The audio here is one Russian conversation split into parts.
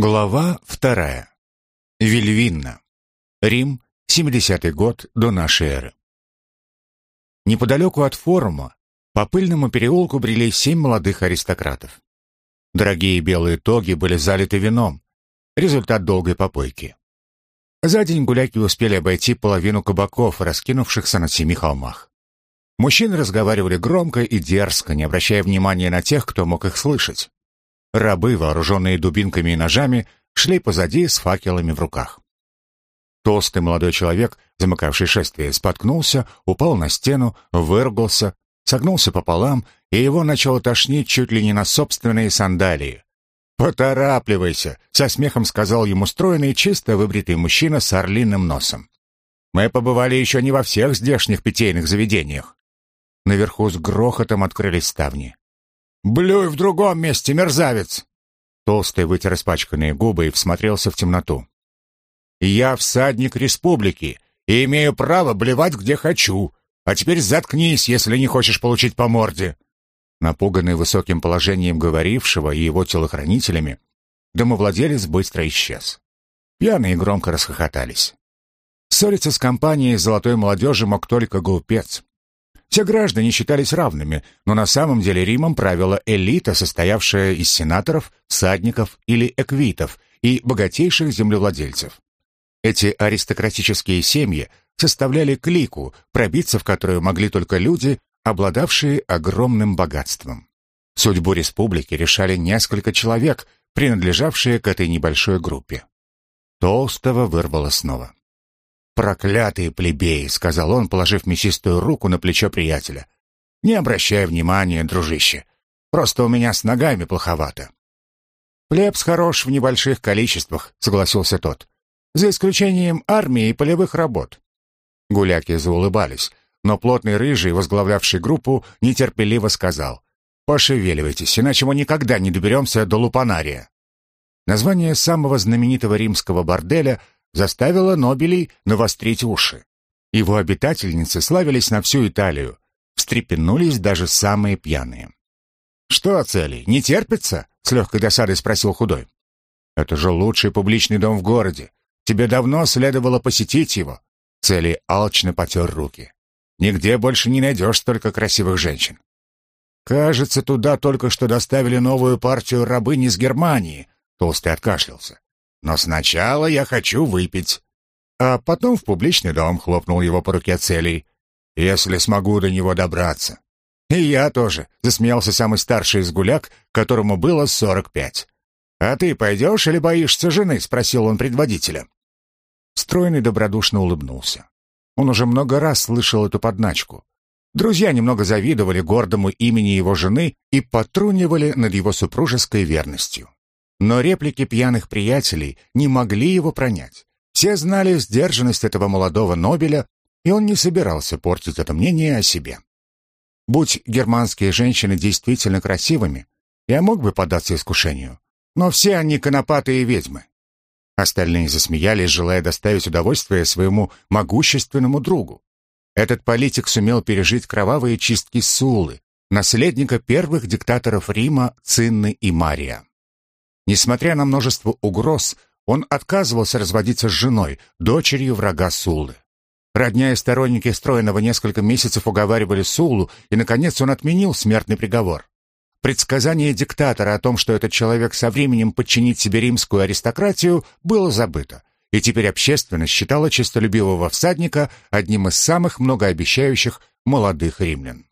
Глава вторая. Вильвинна. Рим, 70-й год до нашей эры. Неподалеку от форума по пыльному переулку брели семь молодых аристократов. Дорогие белые тоги были залиты вином, результат долгой попойки. За день гуляки успели обойти половину кабаков, раскинувшихся на семи холмах. Мужчины разговаривали громко и дерзко, не обращая внимания на тех, кто мог их слышать. Рабы, вооруженные дубинками и ножами, шли позади с факелами в руках. Толстый молодой человек, замыкавший шествие, споткнулся, упал на стену, выругался, согнулся пополам, и его начало тошнить чуть ли не на собственные сандалии. «Поторапливайся!» — со смехом сказал ему стройный, чисто выбритый мужчина с орлиным носом. «Мы побывали еще не во всех здешних питейных заведениях». Наверху с грохотом открылись ставни. «Блюй в другом месте, мерзавец!» Толстый вытер испачканные губы и всмотрелся в темноту. «Я всадник республики и имею право блевать где хочу, а теперь заткнись, если не хочешь получить по морде!» Напуганный высоким положением говорившего и его телохранителями, домовладелец быстро исчез. Пьяные громко расхохотались. Ссориться с компанией золотой молодежи мог только глупец. Все граждане считались равными, но на самом деле Римом правила элита, состоявшая из сенаторов, всадников или эквитов и богатейших землевладельцев. Эти аристократические семьи составляли клику, пробиться в которую могли только люди, обладавшие огромным богатством. Судьбу республики решали несколько человек, принадлежавшие к этой небольшой группе. Толстого вырвало снова. «Проклятые плебеи!» — сказал он, положив мясистую руку на плечо приятеля. «Не обращай внимания, дружище. Просто у меня с ногами плоховато». «Плебс хорош в небольших количествах», — согласился тот. «За исключением армии и полевых работ». Гуляки заулыбались, но плотный рыжий, возглавлявший группу, нетерпеливо сказал. «Пошевеливайтесь, иначе мы никогда не доберемся до Лупанария». Название самого знаменитого римского борделя — заставило Нобелей навострить уши. Его обитательницы славились на всю Италию, встрепенулись даже самые пьяные. «Что, Цели, не терпится?» — с легкой досадой спросил худой. «Это же лучший публичный дом в городе. Тебе давно следовало посетить его». Цели алчно потер руки. «Нигде больше не найдешь столько красивых женщин». «Кажется, туда только что доставили новую партию рабынь из Германии», — Толстый откашлялся. Но сначала я хочу выпить. А потом в публичный дом хлопнул его по руке целей. Если смогу до него добраться. И я тоже, засмеялся самый старший из гуляк, которому было сорок пять. «А ты пойдешь или боишься жены?» — спросил он предводителя. Стройный добродушно улыбнулся. Он уже много раз слышал эту подначку. Друзья немного завидовали гордому имени его жены и потрунивали над его супружеской верностью. Но реплики пьяных приятелей не могли его пронять. Все знали сдержанность этого молодого Нобеля, и он не собирался портить это мнение о себе. Будь германские женщины действительно красивыми, я мог бы поддаться искушению. Но все они конопатые ведьмы. Остальные засмеялись, желая доставить удовольствие своему могущественному другу. Этот политик сумел пережить кровавые чистки Сулы, наследника первых диктаторов Рима Цинны и Мария. Несмотря на множество угроз, он отказывался разводиться с женой, дочерью врага Сулы. Родня и сторонники стройного несколько месяцев уговаривали Сулу, и, наконец, он отменил смертный приговор. Предсказание диктатора о том, что этот человек со временем подчинит себе римскую аристократию, было забыто, и теперь общественность считала честолюбивого всадника одним из самых многообещающих молодых римлян.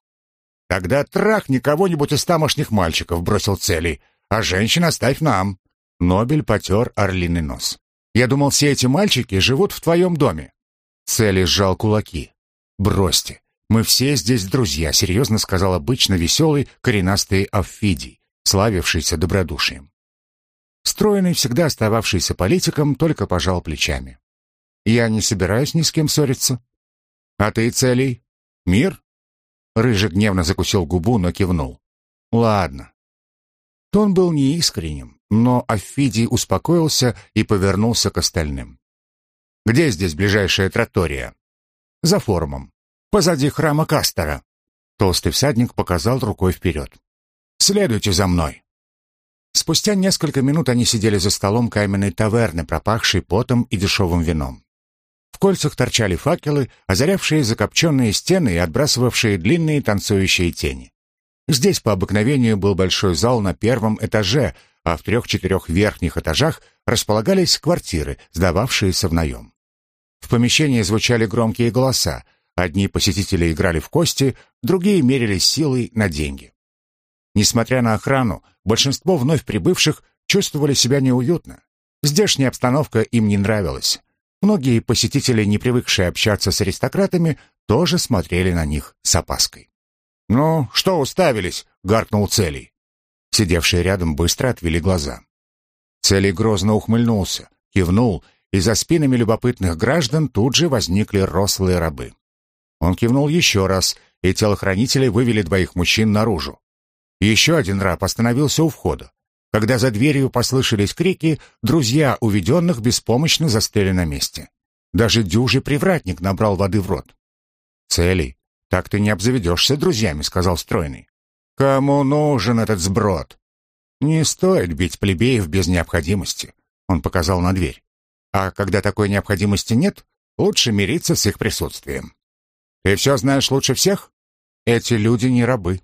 «Тогда трахни кого-нибудь из тамошних мальчиков», — бросил Целий а женщин оставь нам». Нобель потер орлиный нос. «Я думал, все эти мальчики живут в твоем доме». Цели сжал кулаки. «Бросьте. Мы все здесь друзья», — серьезно сказал обычно веселый коренастый Аффидий, славившийся добродушием. Стройный, всегда остававшийся политиком, только пожал плечами. «Я не собираюсь ни с кем ссориться». «А ты, Целей? Мир?» Рыжий гневно закусил губу, но кивнул. «Ладно, Тон был неискренним, но Афидий успокоился и повернулся к остальным. «Где здесь ближайшая тротория?» «За форумом. Позади храма Кастера». Толстый всадник показал рукой вперед. «Следуйте за мной». Спустя несколько минут они сидели за столом каменной таверны, пропахшей потом и дешевым вином. В кольцах торчали факелы, озарявшие закопченные стены и отбрасывавшие длинные танцующие тени. Здесь по обыкновению был большой зал на первом этаже, а в трех-четырех верхних этажах располагались квартиры, сдававшиеся в наем. В помещении звучали громкие голоса. Одни посетители играли в кости, другие мерились силой на деньги. Несмотря на охрану, большинство вновь прибывших чувствовали себя неуютно. Здешняя обстановка им не нравилась. Многие посетители, не привыкшие общаться с аристократами, тоже смотрели на них с опаской. «Ну, что уставились?» — гаркнул Целий. Сидевшие рядом быстро отвели глаза. Целий грозно ухмыльнулся, кивнул, и за спинами любопытных граждан тут же возникли рослые рабы. Он кивнул еще раз, и телохранители вывели двоих мужчин наружу. Еще один раб остановился у входа. Когда за дверью послышались крики, друзья уведенных беспомощно застыли на месте. Даже дюжий привратник набрал воды в рот. «Целей, так ты не обзаведешься друзьями», — сказал стройный. «Кому нужен этот сброд?» «Не стоит бить плебеев без необходимости», — он показал на дверь. «А когда такой необходимости нет, лучше мириться с их присутствием». «Ты все знаешь лучше всех?» «Эти люди не рабы.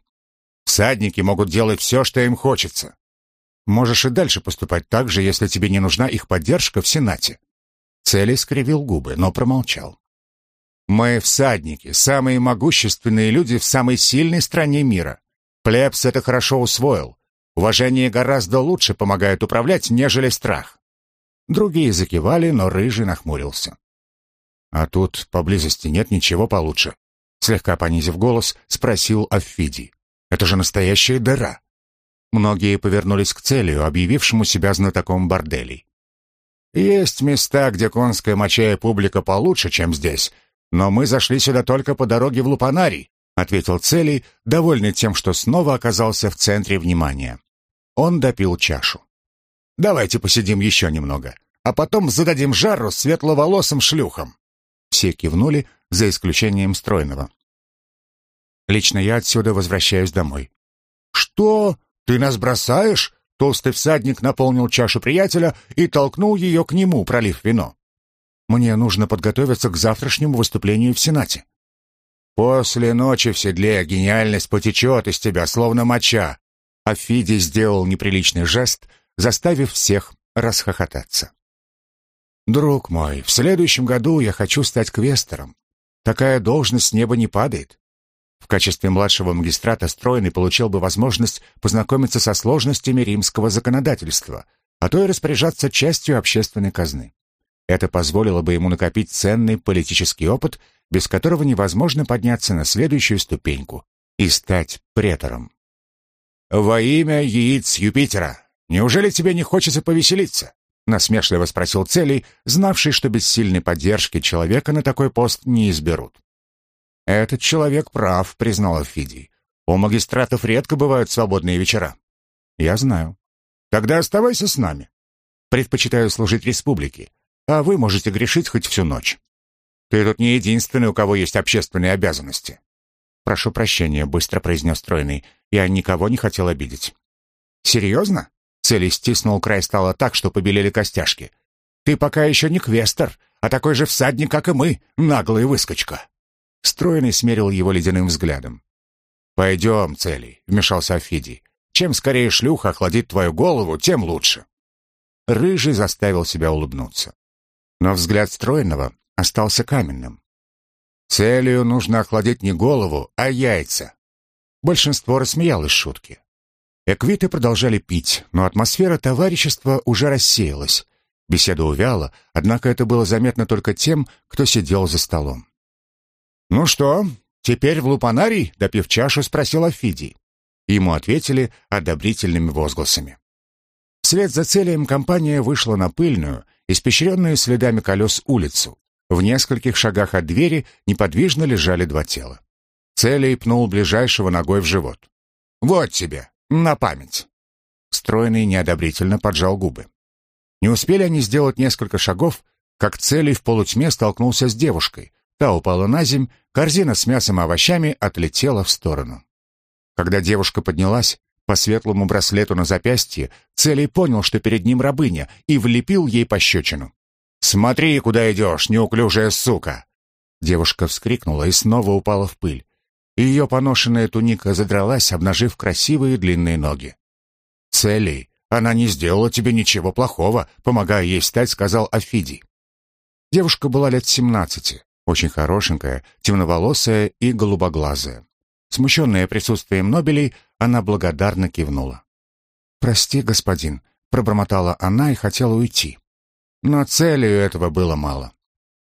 Всадники могут делать все, что им хочется. Можешь и дальше поступать так же, если тебе не нужна их поддержка в Сенате». Цели скривил губы, но промолчал. «Мы всадники, самые могущественные люди в самой сильной стране мира. Плебс это хорошо усвоил. Уважение гораздо лучше помогает управлять, нежели страх». Другие закивали, но Рыжий нахмурился. «А тут поблизости нет ничего получше», — слегка понизив голос, спросил Аффидий. «Это же настоящая дыра». Многие повернулись к целью, объявившему себя знатоком борделей. «Есть места, где конская моча и публика получше, чем здесь, но мы зашли сюда только по дороге в Лупанарий», ответил Целий, довольный тем, что снова оказался в центре внимания. Он допил чашу. «Давайте посидим еще немного, а потом зададим жару светловолосым шлюхам». Все кивнули, за исключением стройного. «Лично я отсюда возвращаюсь домой». «Что?» «Ты нас бросаешь?» Толстый всадник наполнил чашу приятеля и толкнул ее к нему, пролив вино. «Мне нужно подготовиться к завтрашнему выступлению в Сенате». «После ночи в седле гениальность потечет из тебя, словно моча». Афиди сделал неприличный жест, заставив всех расхохотаться. «Друг мой, в следующем году я хочу стать квестором. Такая должность с неба не падает. В качестве младшего магистрата Стройный получил бы возможность познакомиться со сложностями римского законодательства, а то и распоряжаться частью общественной казны. Это позволило бы ему накопить ценный политический опыт, без которого невозможно подняться на следующую ступеньку и стать претором. «Во имя яиц Юпитера! Неужели тебе не хочется повеселиться?» насмешливо спросил Целий, знавший, что без сильной поддержки человека на такой пост не изберут. «Этот человек прав», — признал Фидий. «У магистратов редко бывают свободные вечера». «Я знаю». «Тогда оставайся с нами». «Предпочитаю служить республике, а вы можете грешить хоть всю ночь». «Ты тут не единственный, у кого есть общественные обязанности». «Прошу прощения», — быстро произнес стройный. «Я никого не хотел обидеть». «Серьезно?» Цели стиснул край стола так, что побелели костяшки. «Ты пока еще не квестер, а такой же всадник, как и мы, наглый выскочка». Стройный смерил его ледяным взглядом. «Пойдем, Целий», — вмешался Афидий. «Чем скорее шлюха охладит твою голову, тем лучше». Рыжий заставил себя улыбнуться. Но взгляд Стройного остался каменным. «Целью нужно охладить не голову, а яйца». Большинство рассмеялось шутки. Эквиты продолжали пить, но атмосфера товарищества уже рассеялась. Беседа увяла, однако это было заметно только тем, кто сидел за столом. «Ну что, теперь в лупанарий?» — допив чашу, спросил Афидий. Ему ответили одобрительными возгласами. Вслед за целием компания вышла на пыльную, испещренную следами колес улицу. В нескольких шагах от двери неподвижно лежали два тела. Целий пнул ближайшего ногой в живот. «Вот тебе, на память!» Стройный неодобрительно поджал губы. Не успели они сделать несколько шагов, как Целий в полутьме столкнулся с девушкой, Та упала на земь, корзина с мясом и овощами отлетела в сторону. Когда девушка поднялась, по светлому браслету на запястье, Целий понял, что перед ним рабыня, и влепил ей пощечину. «Смотри, куда идешь, неуклюжая сука!» Девушка вскрикнула и снова упала в пыль. Ее поношенная туника задралась, обнажив красивые длинные ноги. «Целий, она не сделала тебе ничего плохого», — помогая ей встать, сказал Афидий. Девушка была лет семнадцати, очень хорошенькая, темноволосая и голубоглазая. Смущенная присутствием Нобелей, она благодарно кивнула. «Прости, господин», — пробормотала она и хотела уйти. Но целью этого было мало.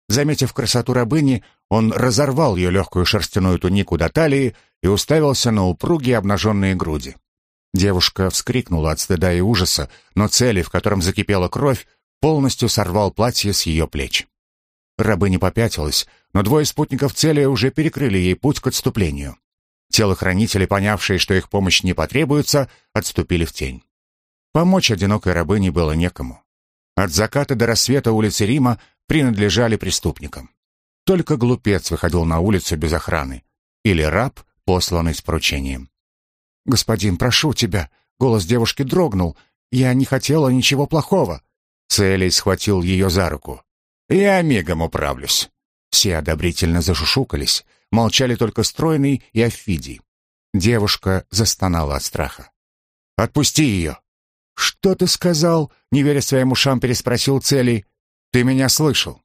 Заметив красоту рабыни, он разорвал ее легкую шерстяную тунику до талии и уставился на упругие обнаженные груди. Девушка вскрикнула от стыда и ужаса, но цели, в котором закипела кровь, полностью сорвал платье с ее плеч. Рабыня попятилась, но двое спутников цели уже перекрыли ей путь к отступлению. Телохранители, понявшие, что их помощь не потребуется, отступили в тень. Помочь одинокой рабыне было некому. От заката до рассвета улицы Рима принадлежали преступникам. Только глупец выходил на улицу без охраны. Или раб, посланный с поручением. «Господин, прошу тебя!» Голос девушки дрогнул. «Я не хотела ничего плохого!» Целей схватил ее за руку. «Я мигом управлюсь!» Все одобрительно зашушукались. Молчали только Стройный и Афидий. Девушка застонала от страха. «Отпусти ее!» «Что ты сказал?» — не веря своим ушам, переспросил Целей. Ты меня слышал?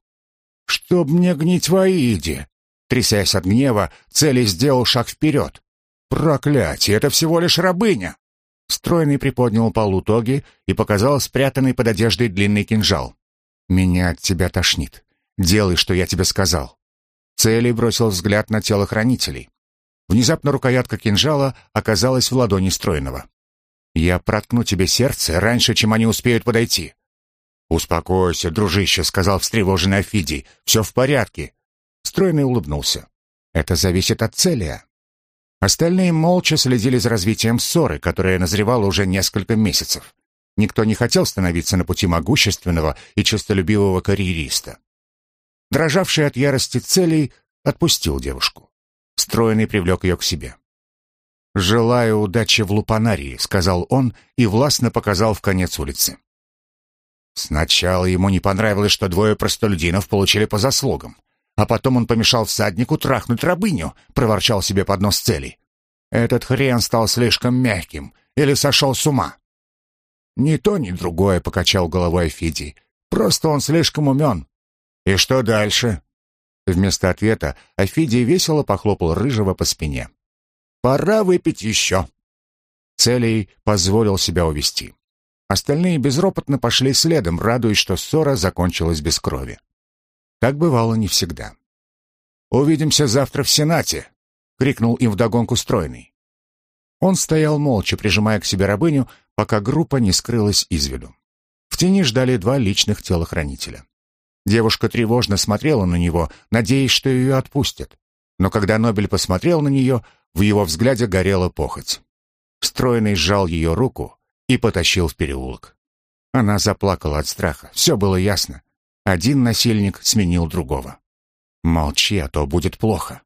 Чтоб мне гнить в Аиде!» Трясясь от гнева, Цели сделал шаг вперед. «Проклятие! Это всего лишь рабыня!» Стройный приподнял полу тоги и показал спрятанный под одеждой длинный кинжал. «Меня от тебя тошнит. Делай, что я тебе сказал». Цели бросил взгляд на телохранителей. Внезапно рукоятка кинжала оказалась в ладони Стройного. «Я проткну тебе сердце раньше, чем они успеют подойти. «Успокойся, дружище», — сказал встревоженный Афидий. «Все в порядке». Стройный улыбнулся. «Это зависит от Целия». Остальные молча следили за развитием ссоры, которая назревала уже несколько месяцев. Никто не хотел становиться на пути могущественного и честолюбивого карьериста. Дрожавший от ярости целей отпустил девушку. Стройный привлек ее к себе. «Желаю удачи в Лупанарии», — сказал он и властно показал в конец улицы. Сначала ему не понравилось, что двое простолюдинов получили по заслугам, а потом он помешал всаднику трахнуть рабыню, проворчал себе под нос целей. Этот хрен стал слишком мягким или сошел с ума. Ни то, ни другое, покачал головой Фиди. Просто он слишком умен. И что дальше? Вместо ответа Афидий весело похлопал Рыжего по спине. «Пора выпить еще». Целей позволил себя увести. Остальные безропотно пошли следом, радуясь, что ссора закончилась без крови. Так бывало не всегда. «Увидимся завтра в Сенате!» — крикнул им вдогонку стройный. Он стоял молча, прижимая к себе рабыню, пока группа не скрылась из виду. В тени ждали два личных телохранителя. Девушка тревожно смотрела на него, надеясь, что ее отпустят. Но когда Нобель посмотрел на нее, в его взгляде горела похоть. Стройный сжал ее руку, и потащил в переулок. Она заплакала от страха. Все было ясно. Один насильник сменил другого. «Молчи, а то будет плохо».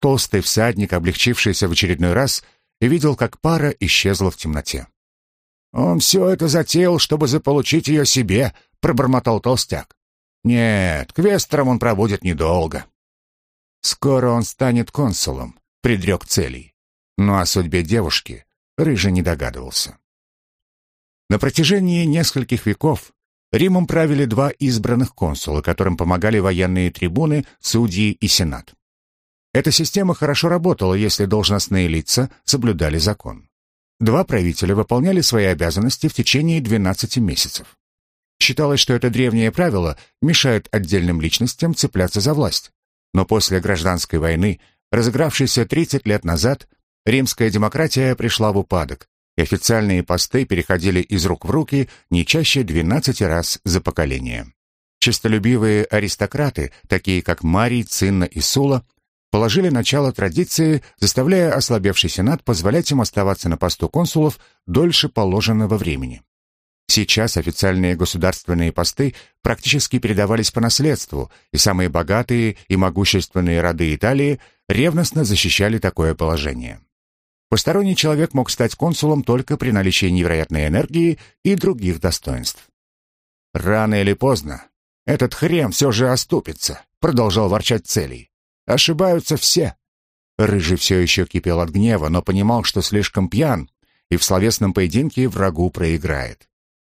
Толстый всадник, облегчившийся в очередной раз, видел, как пара исчезла в темноте. «Он все это затеял, чтобы заполучить ее себе», — пробормотал толстяк. «Нет, квестером он проводит недолго». «Скоро он станет консулом», — предрек целей. Но о судьбе девушки Рыжий не догадывался. На протяжении нескольких веков Римом правили два избранных консула, которым помогали военные трибуны, судьи и сенат. Эта система хорошо работала, если должностные лица соблюдали закон. Два правителя выполняли свои обязанности в течение 12 месяцев. Считалось, что это древнее правило мешает отдельным личностям цепляться за власть. Но после гражданской войны, разыгравшейся 30 лет назад, римская демократия пришла в упадок, и официальные посты переходили из рук в руки не чаще 12 раз за поколение. Честолюбивые аристократы, такие как Марий, Цинна и Сула, положили начало традиции, заставляя ослабевший сенат позволять им оставаться на посту консулов дольше положенного времени. Сейчас официальные государственные посты практически передавались по наследству, и самые богатые и могущественные роды Италии ревностно защищали такое положение. Посторонний человек мог стать консулом только при наличии невероятной энергии и других достоинств. «Рано или поздно этот хрен все же оступится», — продолжал ворчать Целий. «Ошибаются все». Рыжий все еще кипел от гнева, но понимал, что слишком пьян, и в словесном поединке врагу проиграет.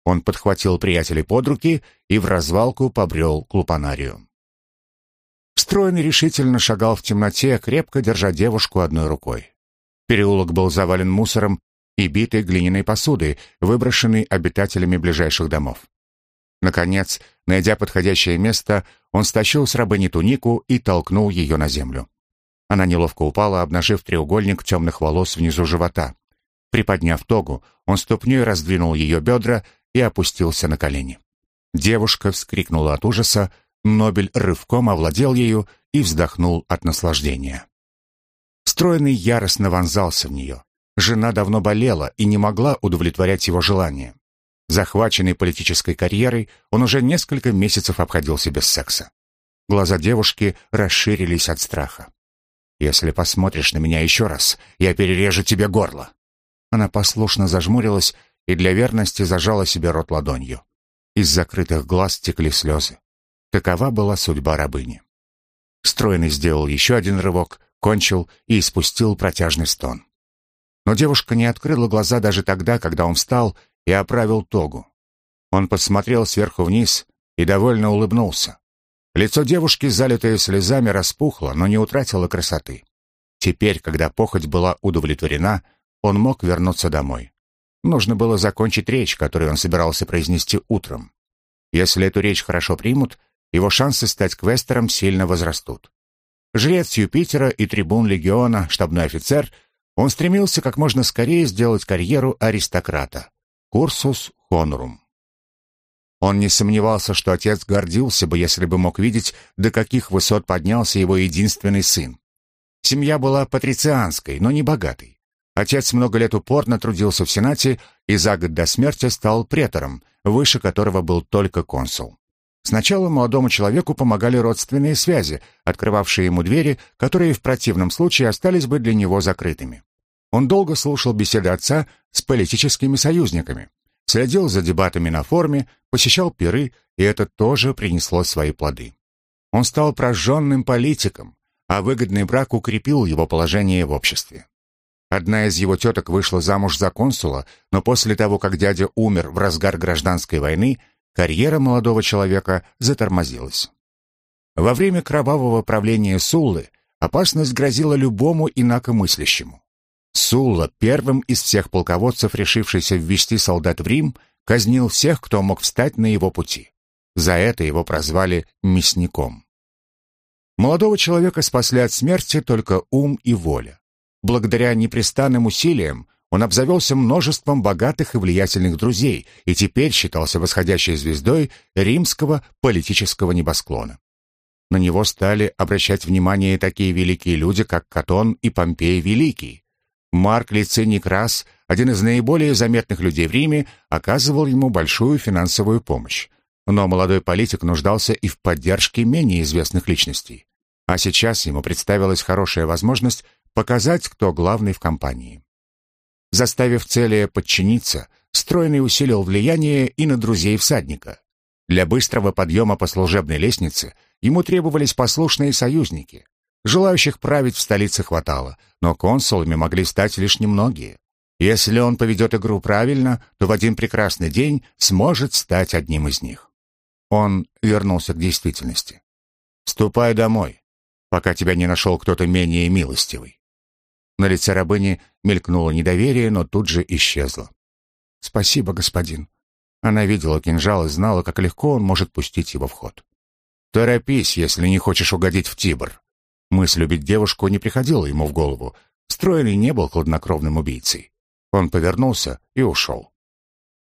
Он подхватил приятелей под руки и в развалку побрел к лупанарию. Стройный решительно шагал в темноте, крепко держа девушку одной рукой. Переулок был завален мусором и битой глиняной посудой, выброшенной обитателями ближайших домов. Наконец, найдя подходящее место, он стащил с рабыни тунику и толкнул ее на землю. Она неловко упала, обнажив треугольник темных волос внизу живота. Приподняв тогу, он ступней раздвинул ее бедра и опустился на колени. Девушка вскрикнула от ужаса, Нобель рывком овладел ею и вздохнул от наслаждения. Стройный яростно вонзался в нее. Жена давно болела и не могла удовлетворять его желания. Захваченный политической карьерой, он уже несколько месяцев обходился без секса. Глаза девушки расширились от страха. «Если посмотришь на меня еще раз, я перережу тебе горло». Она послушно зажмурилась и для верности зажала себе рот ладонью. Из закрытых глаз текли слезы. Такова была судьба рабыни. Стройный сделал еще один рывок, кончил и испустил протяжный стон. Но девушка не открыла глаза даже тогда, когда он встал и оправил тогу. Он посмотрел сверху вниз и довольно улыбнулся. Лицо девушки, залитое слезами, распухло, но не утратило красоты. Теперь, когда похоть была удовлетворена, он мог вернуться домой. Нужно было закончить речь, которую он собирался произнести утром. Если эту речь хорошо примут, его шансы стать квестером сильно возрастут. Жрец Юпитера и трибун легиона, штабной офицер, он стремился как можно скорее сделать карьеру аристократа. Курсус хонорум. Он не сомневался, что отец гордился бы, если бы мог видеть, до каких высот поднялся его единственный сын. Семья была патрицианской, но не богатой. Отец много лет упорно трудился в Сенате и за год до смерти стал претором, выше которого был только консул. Сначала молодому человеку помогали родственные связи, открывавшие ему двери, которые в противном случае остались бы для него закрытыми. Он долго слушал беседы отца с политическими союзниками, следил за дебатами на форуме, посещал пиры, и это тоже принесло свои плоды. Он стал прожженным политиком, а выгодный брак укрепил его положение в обществе. Одна из его теток вышла замуж за консула, но после того, как дядя умер в разгар гражданской войны, карьера молодого человека затормозилась. Во время кровавого правления Суллы опасность грозила любому инакомыслящему. Сулла, первым из всех полководцев, решившийся ввести солдат в Рим, казнил всех, кто мог встать на его пути. За это его прозвали «мясником». Молодого человека спасли от смерти только ум и воля. Благодаря непрестанным усилиям он обзавелся множеством богатых и влиятельных друзей и теперь считался восходящей звездой римского политического небосклона. На него стали обращать внимание такие великие люди, как Катон и Помпей Великий. Марк Лициний Крас, один из наиболее заметных людей в Риме, оказывал ему большую финансовую помощь. Но молодой политик нуждался и в поддержке менее известных личностей. А сейчас ему представилась хорошая возможность показать, кто главный в компании. Заставив Целия подчиниться, Стройный усилил влияние и на друзей всадника. Для быстрого подъема по служебной лестнице ему требовались послушные союзники. Желающих править в столице хватало, но консулами могли стать лишь немногие. Если он поведет игру правильно, то в один прекрасный день сможет стать одним из них. Он вернулся к действительности. «Ступай домой, пока тебя не нашел кто-то менее милостивый». На лице рабыни мелькнуло недоверие, но тут же исчезло. «Спасибо, господин». Она видела кинжал и знала, как легко он может пустить его в ход. «Торопись, если не хочешь угодить в Тибр». Мысль убить девушку не приходила ему в голову. Стройный не был хладнокровным убийцей. Он повернулся и ушел.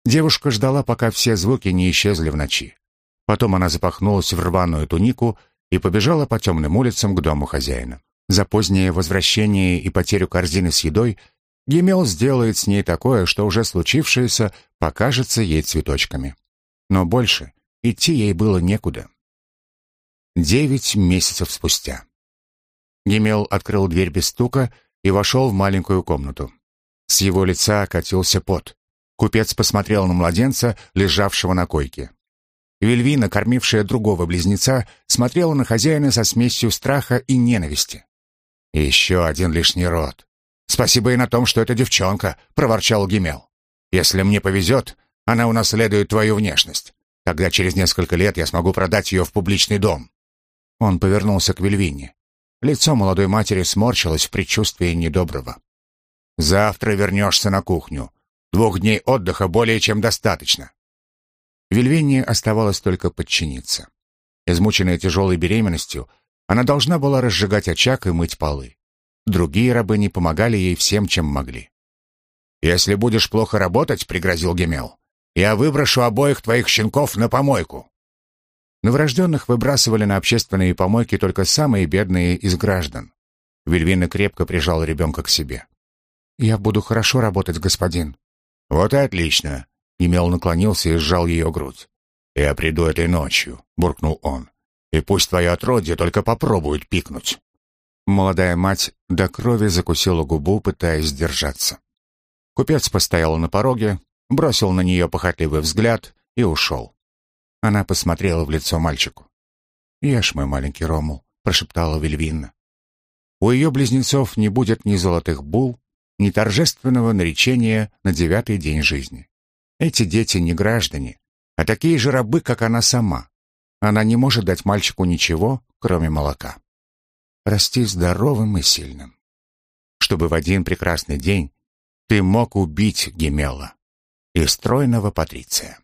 Девушка ждала, пока все звуки не исчезли в ночи. Потом она запахнулась в рваную тунику и побежала по темным улицам к дому хозяина. За позднее возвращение и потерю корзины с едой Гемел сделает с ней такое, что уже случившееся покажется ей цветочками. Но больше идти ей было некуда. Девять месяцев спустя. Гемел открыл дверь без стука и вошел в маленькую комнату. С его лица катился пот. Купец посмотрел на младенца, лежавшего на койке. Вильвина, кормившая другого близнеца, смотрела на хозяина со смесью страха и ненависти. «Еще один лишний род. Спасибо и на том, что это девчонка», — проворчал Гимел. «Если мне повезет, она унаследует твою внешность. Тогда через несколько лет я смогу продать ее в публичный дом». Он повернулся к Вильвине. Лицо молодой матери сморщилось в предчувствии недоброго. «Завтра вернешься на кухню. Двух дней отдыха более чем достаточно». Вильвине оставалось только подчиниться. Измученная тяжелой беременностью, она должна была разжигать очаг и мыть полы. Другие рабы не помогали ей всем, чем могли. «Если будешь плохо работать», — пригрозил Гемел, я выброшу обоих твоих щенков на помойку». Новорожденных выбрасывали на общественные помойки только самые бедные из граждан. Вильвина крепко прижала ребенка к себе. «Я буду хорошо работать, господин». «Вот и отлично». Емел наклонился и сжал ее грудь. «Я приду этой ночью», — буркнул он. «И пусть твое отродье только попробует пикнуть». Молодая мать до крови закусила губу, пытаясь сдержаться. Купец постоял на пороге, бросил на нее похотливый взгляд и ушел. Она посмотрела в лицо мальчику. «Ешь, мой маленький Ромул», — прошептала Вильвинна. У ее близнецов не будет ни золотых бул, ни торжественного наречения на девятый день жизни. Эти дети не граждане, а такие же рабы, как она сама. Она не может дать мальчику ничего, кроме молока. Расти здоровым и сильным. Чтобы в один прекрасный день ты мог убить Гемела и стройного Патриция.